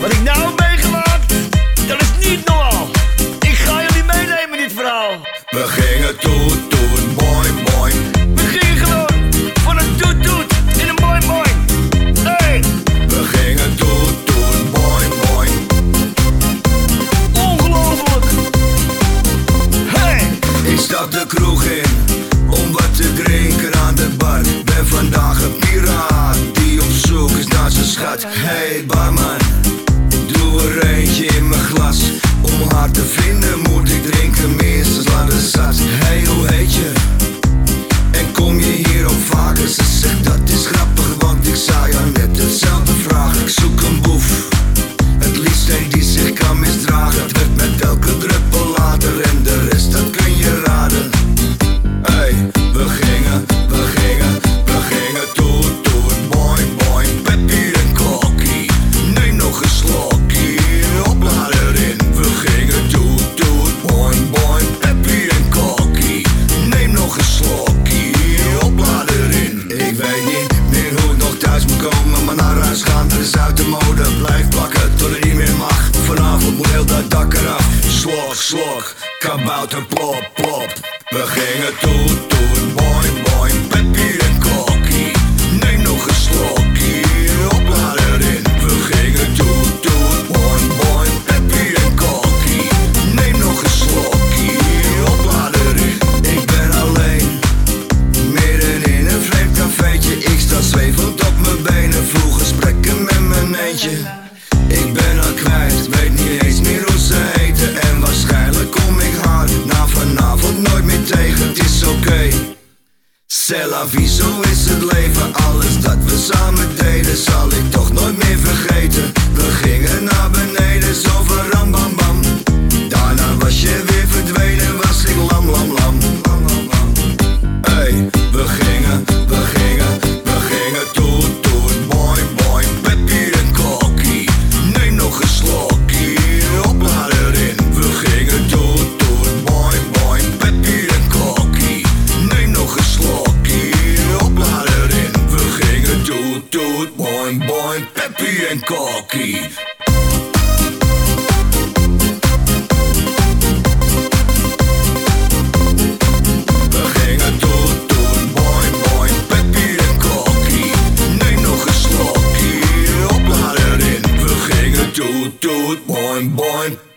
Wat ik nou meegemaakt, dat is niet normaal. Ik ga jullie meenemen in dit verhaal. We gingen toen, toen, mooi, mooi. We gingen gewoon van een toet, toet in een mooi, mooi. Hey. We gingen toen, toen, mooi, mooi. Ongelooflijk. Hey. Ik stap de kroeg in. Om haar te vinden moet ik drinken minstens laat de zat. rock, kabouter pop pop. We gingen toen, toen, mooi mooi, Pepier. tegen, het is oké. Okay. Cella, is het leven, alles dat we zijn. We gingen dood, dood, boin, boin, Peppie en Koki Neem nog een snorkje, hop maar erin We gingen dood, dood, boin, boin